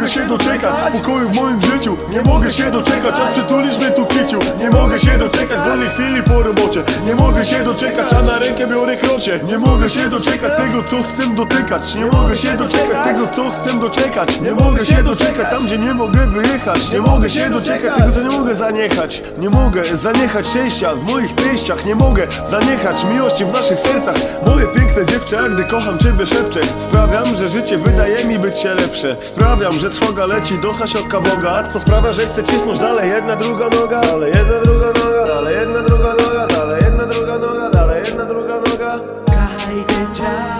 mogę się doczekać Spokoju w moim życiu Nie mogę się doczekać, a przytulisz mnie tu kiciu Nie mogę się doczekać chwili po robocie. Nie mogę się doczekać, a na rękę biorę krocie. Nie mogę się doczekać tego, co chcę dotykać. Nie mogę się doczekać tego, co chcę doczekać. Nie mogę się doczekać tam, gdzie nie mogę wyjechać. Nie mogę się doczekać tego, co nie mogę zaniechać. Nie mogę zaniechać szczęścia w moich pięściach Nie mogę zaniechać miłości w naszych sercach. Moje piękne dziewczę, a gdy kocham ciebie szepczę Sprawiam, że życie wydaje mi być się lepsze. Sprawiam, że trwoga leci do hasiodka Boga co sprawia, że chcę cisnąć dalej jedna, druga noga. Dalej jedna, druga noga, yoga. Kahai kenja